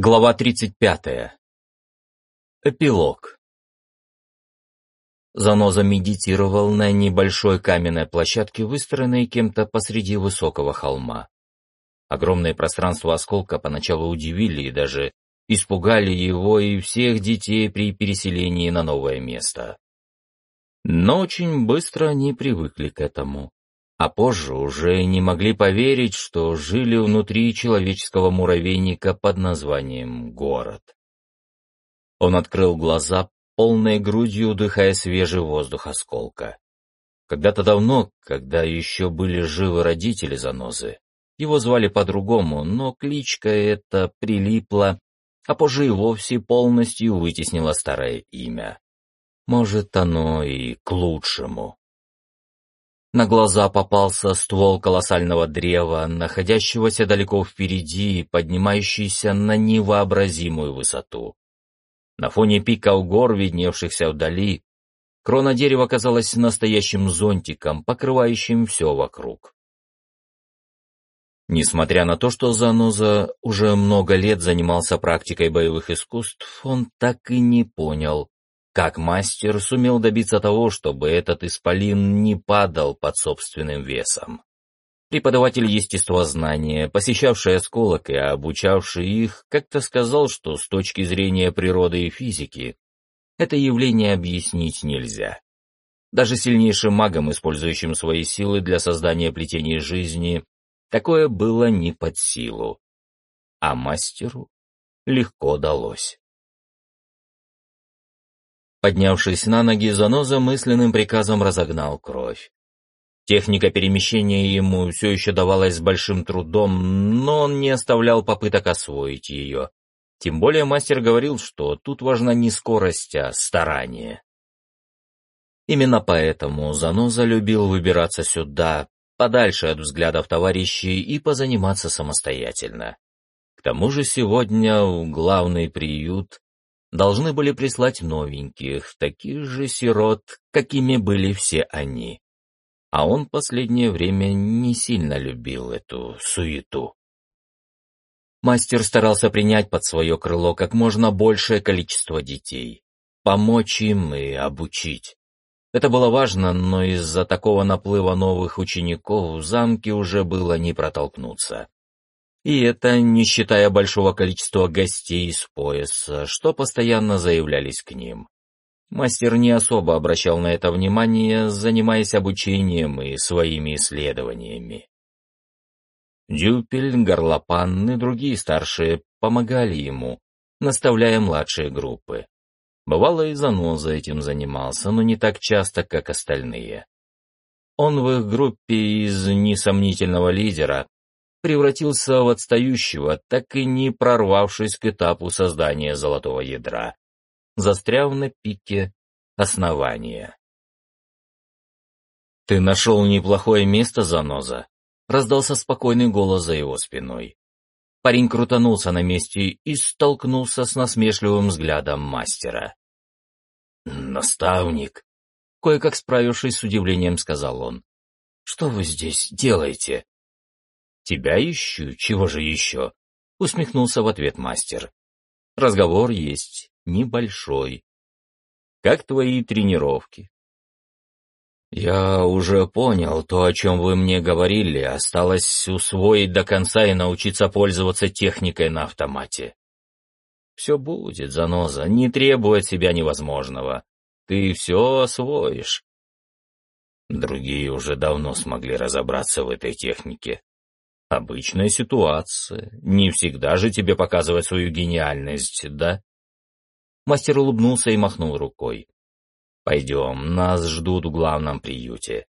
Глава 35. Эпилог. Заноза медитировал на небольшой каменной площадке, выстроенной кем-то посреди высокого холма. Огромное пространство осколка поначалу удивили и даже испугали его и всех детей при переселении на новое место. Но очень быстро они привыкли к этому а позже уже не могли поверить, что жили внутри человеческого муравейника под названием «город». Он открыл глаза, полной грудью дыхая свежий воздух осколка. Когда-то давно, когда еще были живы родители Занозы, его звали по-другому, но кличка эта прилипла, а позже и вовсе полностью вытеснила старое имя. Может, оно и к лучшему. На глаза попался ствол колоссального древа, находящегося далеко впереди и поднимающийся на невообразимую высоту. На фоне пика у гор, видневшихся вдали, крона дерева казалась настоящим зонтиком, покрывающим все вокруг. Несмотря на то, что Заноза уже много лет занимался практикой боевых искусств, он так и не понял, как мастер сумел добиться того, чтобы этот исполин не падал под собственным весом? Преподаватель естествознания, посещавший осколок и обучавший их, как-то сказал, что с точки зрения природы и физики это явление объяснить нельзя. Даже сильнейшим магам, использующим свои силы для создания плетений жизни, такое было не под силу. А мастеру легко далось. Поднявшись на ноги, Заноза мысленным приказом разогнал кровь. Техника перемещения ему все еще давалась с большим трудом, но он не оставлял попыток освоить ее. Тем более мастер говорил, что тут важна не скорость, а старание. Именно поэтому Заноза любил выбираться сюда, подальше от взглядов товарищей и позаниматься самостоятельно. К тому же сегодня в главный приют должны были прислать новеньких, таких же сирот, какими были все они. А он последнее время не сильно любил эту суету. Мастер старался принять под свое крыло как можно большее количество детей, помочь им и обучить. Это было важно, но из-за такого наплыва новых учеников в замке уже было не протолкнуться. И это не считая большого количества гостей с пояса, что постоянно заявлялись к ним. Мастер не особо обращал на это внимание, занимаясь обучением и своими исследованиями. Дюпель, Горлопан и другие старшие помогали ему, наставляя младшие группы. Бывало и Заноза этим занимался, но не так часто, как остальные. Он в их группе из несомнительного лидера превратился в отстающего, так и не прорвавшись к этапу создания золотого ядра, застряв на пике основания. «Ты нашел неплохое место, заноза?» — раздался спокойный голос за его спиной. Парень крутанулся на месте и столкнулся с насмешливым взглядом мастера. «Наставник», — кое-как справившись с удивлением, сказал он, — «что вы здесь делаете?» «Тебя ищу, чего же еще?» — усмехнулся в ответ мастер. «Разговор есть небольшой. Как твои тренировки?» «Я уже понял то, о чем вы мне говорили, осталось усвоить до конца и научиться пользоваться техникой на автомате». «Все будет, заноза, не требуй от себя невозможного. Ты все освоишь». Другие уже давно смогли разобраться в этой технике. Обычная ситуация. Не всегда же тебе показывать свою гениальность, да? Мастер улыбнулся и махнул рукой. Пойдем, нас ждут в главном приюте.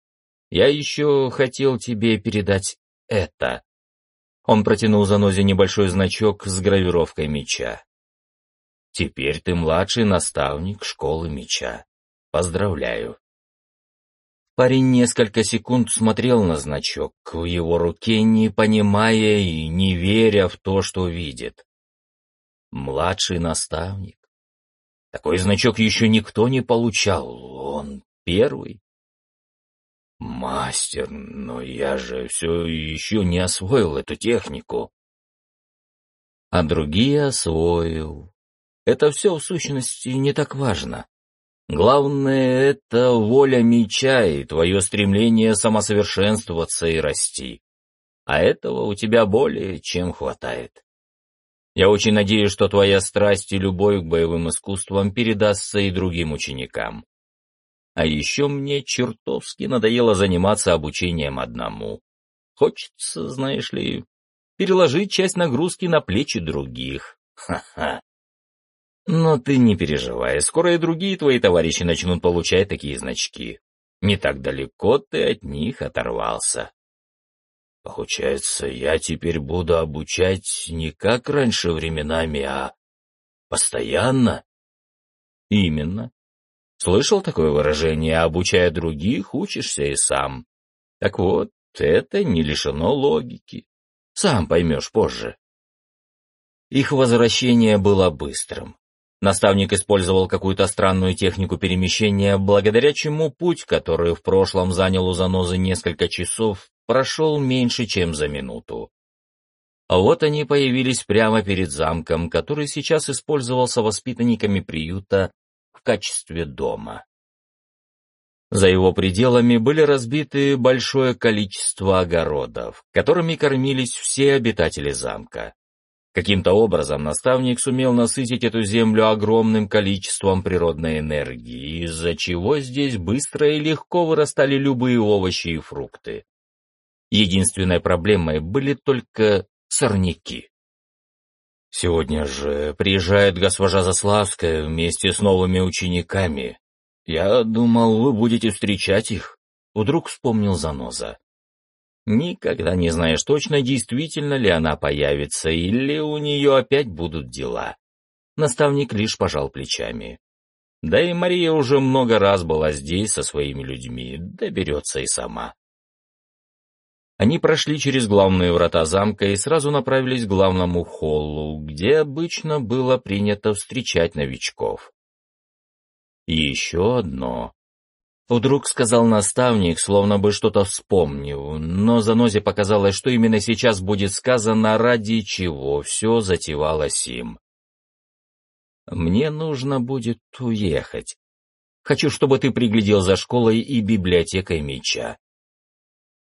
Я еще хотел тебе передать это. Он протянул за Занозе небольшой значок с гравировкой меча. Теперь ты младший наставник школы меча. Поздравляю. Парень несколько секунд смотрел на значок в его руке, не понимая и не веря в то, что видит. Младший наставник. Такой значок еще никто не получал, он первый. Мастер, но я же все еще не освоил эту технику. а другие освоил. Это все, в сущности, не так важно. Главное — это воля меча и твое стремление самосовершенствоваться и расти. А этого у тебя более чем хватает. Я очень надеюсь, что твоя страсть и любовь к боевым искусствам передастся и другим ученикам. А еще мне чертовски надоело заниматься обучением одному. Хочется, знаешь ли, переложить часть нагрузки на плечи других. Ха-ха. Но ты не переживай, скоро и другие твои товарищи начнут получать такие значки. Не так далеко ты от них оторвался. Получается, я теперь буду обучать не как раньше временами, а постоянно? Именно. Слышал такое выражение «обучая других, учишься и сам». Так вот, это не лишено логики. Сам поймешь позже. Их возвращение было быстрым. Наставник использовал какую-то странную технику перемещения, благодаря чему путь, который в прошлом занял у занозы несколько часов, прошел меньше, чем за минуту. А вот они появились прямо перед замком, который сейчас использовался воспитанниками приюта в качестве дома. За его пределами были разбиты большое количество огородов, которыми кормились все обитатели замка. Каким-то образом наставник сумел насытить эту землю огромным количеством природной энергии, из-за чего здесь быстро и легко вырастали любые овощи и фрукты. Единственной проблемой были только сорняки. Сегодня же приезжает госпожа Заславская вместе с новыми учениками. Я думал, вы будете встречать их. Вдруг вспомнил Заноза. Никогда не знаешь точно, действительно ли она появится, или у нее опять будут дела. Наставник лишь пожал плечами. Да и Мария уже много раз была здесь со своими людьми, доберется и сама. Они прошли через главные врата замка и сразу направились к главному холлу, где обычно было принято встречать новичков. И еще одно. Вдруг сказал наставник, словно бы что-то вспомнил, но Занозе показалось, что именно сейчас будет сказано, ради чего все затевалось им. «Мне нужно будет уехать. Хочу, чтобы ты приглядел за школой и библиотекой меча».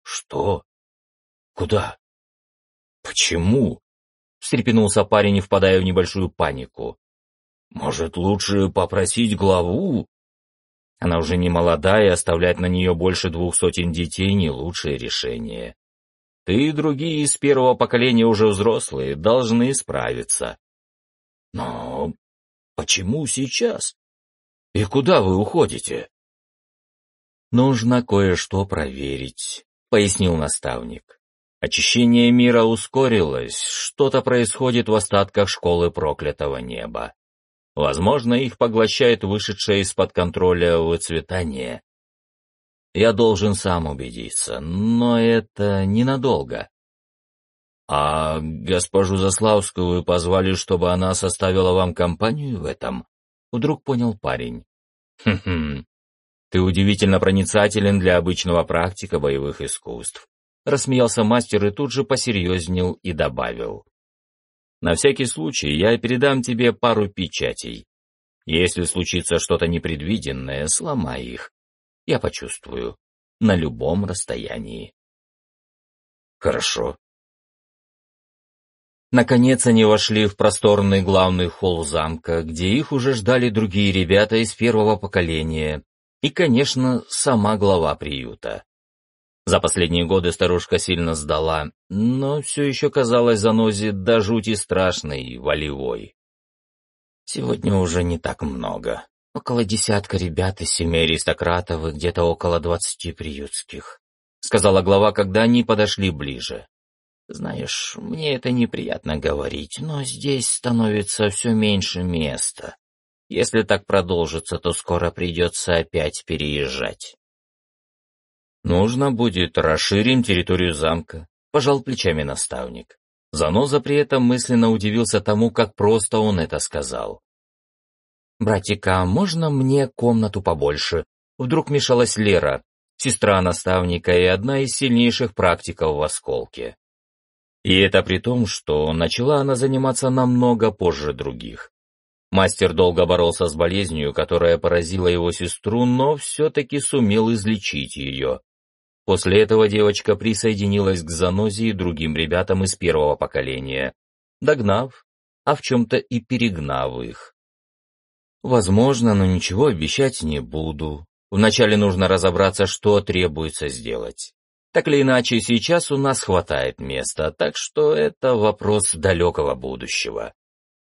«Что? Куда? Почему?» — встрепенулся парень, впадая в небольшую панику. «Может, лучше попросить главу?» Она уже не молодая, оставлять на нее больше двух сотен детей — не лучшее решение. Ты и другие из первого поколения уже взрослые, должны справиться. Но почему сейчас? И куда вы уходите? Нужно кое-что проверить, — пояснил наставник. Очищение мира ускорилось, что-то происходит в остатках школы проклятого неба. Возможно, их поглощает вышедшее из-под контроля выцветание. Я должен сам убедиться, но это ненадолго. А госпожу Заславскую позвали, чтобы она составила вам компанию в этом? Вдруг понял парень. Хм-хм. Ты удивительно проницателен для обычного практика боевых искусств. Рассмеялся мастер и тут же посерьезнел и добавил. На всякий случай я передам тебе пару печатей. Если случится что-то непредвиденное, сломай их. Я почувствую. На любом расстоянии. Хорошо. Наконец они вошли в просторный главный холл замка, где их уже ждали другие ребята из первого поколения и, конечно, сама глава приюта. За последние годы старушка сильно сдала, но все еще казалась занозе до жути страшной и волевой. Сегодня уже не так много. Около десятка ребят из семей аристократов и где-то около двадцати приютских, — сказала глава, когда они подошли ближе. Знаешь, мне это неприятно говорить, но здесь становится все меньше места. Если так продолжится, то скоро придется опять переезжать. Нужно будет расширим территорию замка, пожал плечами наставник. Заноза при этом мысленно удивился тому, как просто он это сказал. «Братика, можно мне комнату побольше?» Вдруг мешалась Лера, сестра наставника и одна из сильнейших практиков в осколке. И это при том, что начала она заниматься намного позже других. Мастер долго боролся с болезнью, которая поразила его сестру, но все-таки сумел излечить ее. После этого девочка присоединилась к Занозе и другим ребятам из первого поколения, догнав, а в чем-то и перегнав их. Возможно, но ничего обещать не буду. Вначале нужно разобраться, что требуется сделать. Так или иначе, сейчас у нас хватает места, так что это вопрос далекого будущего.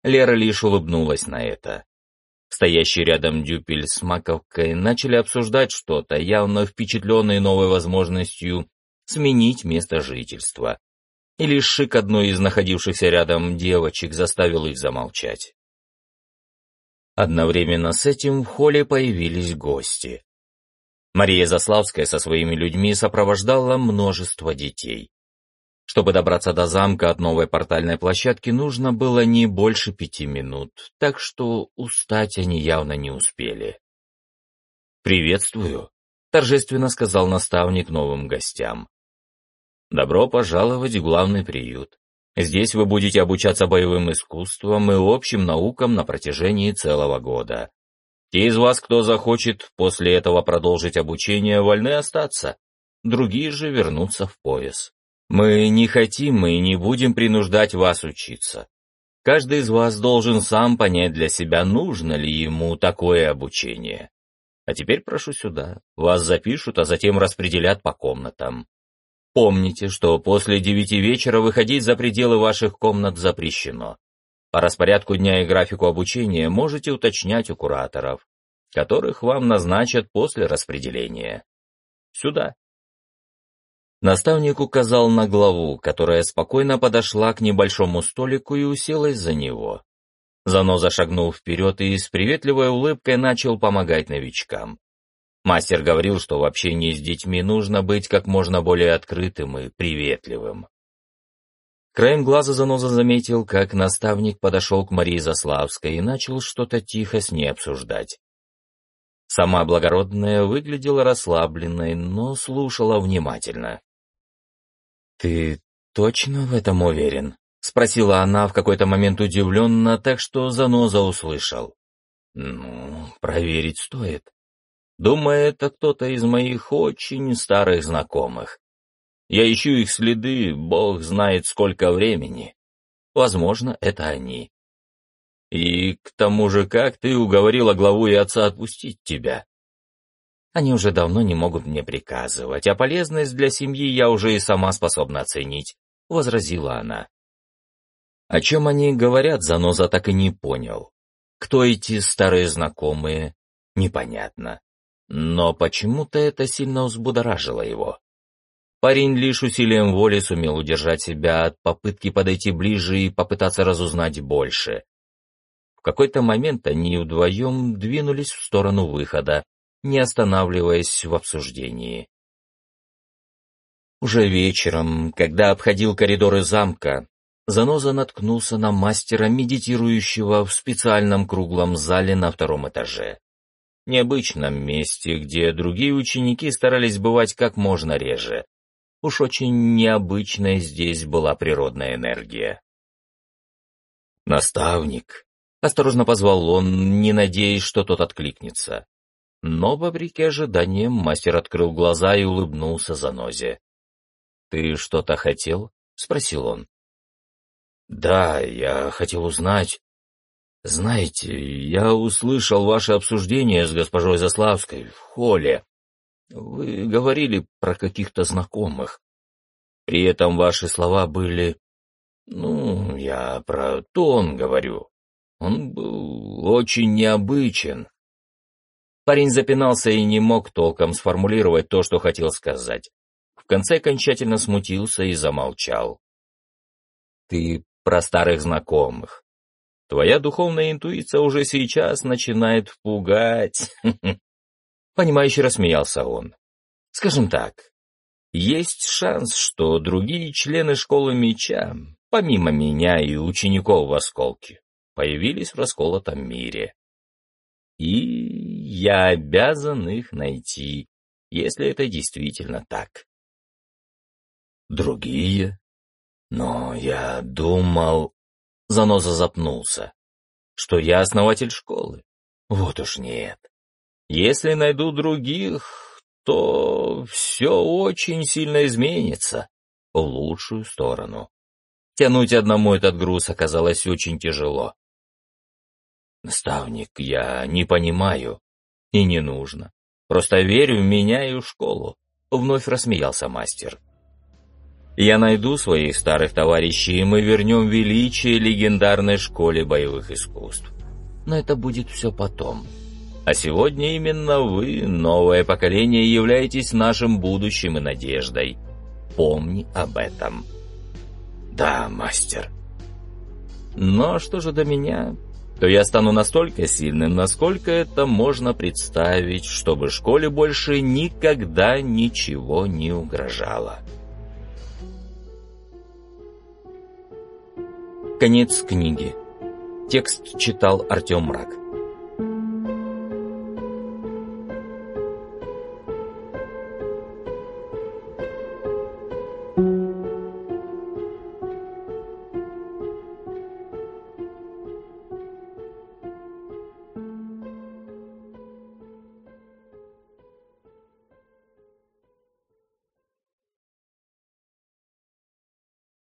Лера лишь улыбнулась на это. Стоящий рядом Дюпель с Маковкой начали обсуждать что-то, явно впечатленные новой возможностью сменить место жительства. И лишь шик одной из находившихся рядом девочек заставил их замолчать. Одновременно с этим в холле появились гости. Мария Заславская со своими людьми сопровождала множество детей. Чтобы добраться до замка от новой портальной площадки, нужно было не больше пяти минут, так что устать они явно не успели. «Приветствую», — торжественно сказал наставник новым гостям. «Добро пожаловать в главный приют. Здесь вы будете обучаться боевым искусствам и общим наукам на протяжении целого года. Те из вас, кто захочет после этого продолжить обучение, вольны остаться, другие же вернутся в пояс. Мы не хотим и не будем принуждать вас учиться. Каждый из вас должен сам понять для себя, нужно ли ему такое обучение. А теперь прошу сюда. Вас запишут, а затем распределят по комнатам. Помните, что после девяти вечера выходить за пределы ваших комнат запрещено. По распорядку дня и графику обучения можете уточнять у кураторов, которых вам назначат после распределения. Сюда. Наставник указал на главу, которая спокойно подошла к небольшому столику и уселась за него. Заноза шагнул вперед и с приветливой улыбкой начал помогать новичкам. Мастер говорил, что в общении с детьми нужно быть как можно более открытым и приветливым. Краем глаза Заноза заметил, как наставник подошел к Марии Заславской и начал что-то тихо с ней обсуждать. Сама благородная выглядела расслабленной, но слушала внимательно. «Ты точно в этом уверен?» — спросила она в какой-то момент удивленно, так что Заноза услышал. «Ну, проверить стоит. Думаю, это кто-то из моих очень старых знакомых. Я ищу их следы, бог знает сколько времени. Возможно, это они. И к тому же, как ты уговорила главу и отца отпустить тебя? Они уже давно не могут мне приказывать, а полезность для семьи я уже и сама способна оценить, — возразила она. О чем они говорят, Заноза так и не понял. Кто эти старые знакомые, непонятно. Но почему-то это сильно взбудоражило его. Парень лишь усилием воли сумел удержать себя от попытки подойти ближе и попытаться разузнать больше. В какой-то момент они вдвоем двинулись в сторону выхода, не останавливаясь в обсуждении. Уже вечером, когда обходил коридоры замка, Заноза наткнулся на мастера, медитирующего в специальном круглом зале на втором этаже. Необычном месте, где другие ученики старались бывать как можно реже. Уж очень необычная здесь была природная энергия. «Наставник!» — осторожно позвал он, не надеясь, что тот откликнется. Но, вопреки ожиданиям, мастер открыл глаза и улыбнулся занозе. «Ты что-то хотел?» — спросил он. «Да, я хотел узнать. Знаете, я услышал ваше обсуждение с госпожой Заславской в холле. Вы говорили про каких-то знакомых. При этом ваши слова были... Ну, я про тон говорю. Он был очень необычен. Парень запинался и не мог толком сформулировать то, что хотел сказать. В конце окончательно смутился и замолчал. «Ты про старых знакомых. Твоя духовная интуиция уже сейчас начинает пугать. Понимающе рассмеялся он. Скажем так, есть шанс, что другие члены школы меча, помимо меня и учеников в осколке, появились в расколотом мире. И я обязан их найти, если это действительно так. Другие? Но я думал... Заноза запнулся. Что я основатель школы. Вот уж нет. Если найду других, то все очень сильно изменится. В лучшую сторону. Тянуть одному этот груз оказалось очень тяжело. Наставник, я не понимаю. И не нужно. Просто верю в меня и в школу. Вновь рассмеялся мастер. Я найду своих старых товарищей, и мы вернем величие легендарной школе боевых искусств. Но это будет все потом. А сегодня именно вы, новое поколение, являетесь нашим будущим и надеждой. Помни об этом. Да, мастер. Но что же до меня, то я стану настолько сильным, насколько это можно представить, чтобы школе больше никогда ничего не угрожало. Конец книги. Текст читал Артем Мрак.